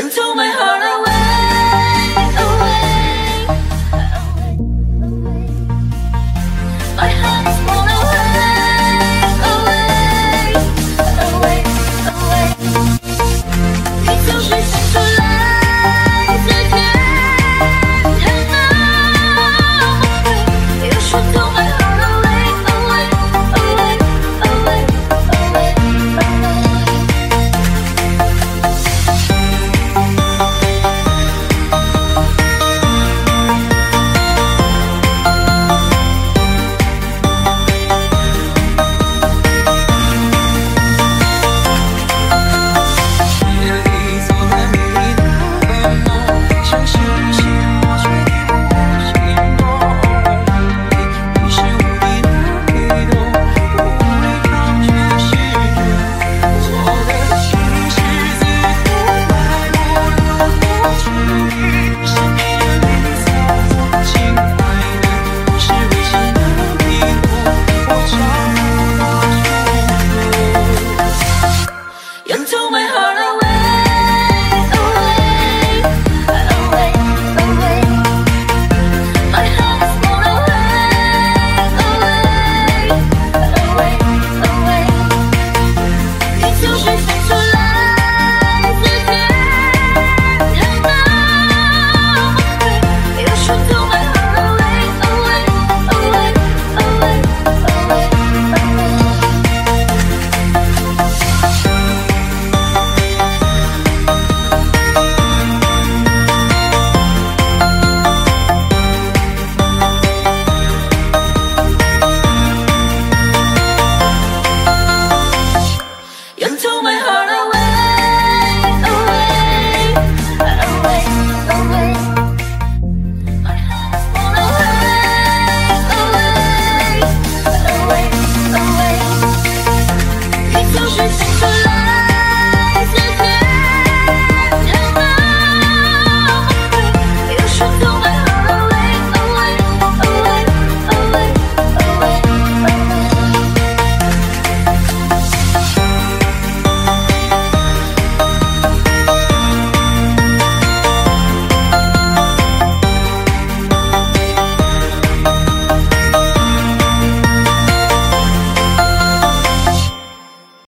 You took my heart away, away, away. away. My heart is blown away, away, away, away. You took me to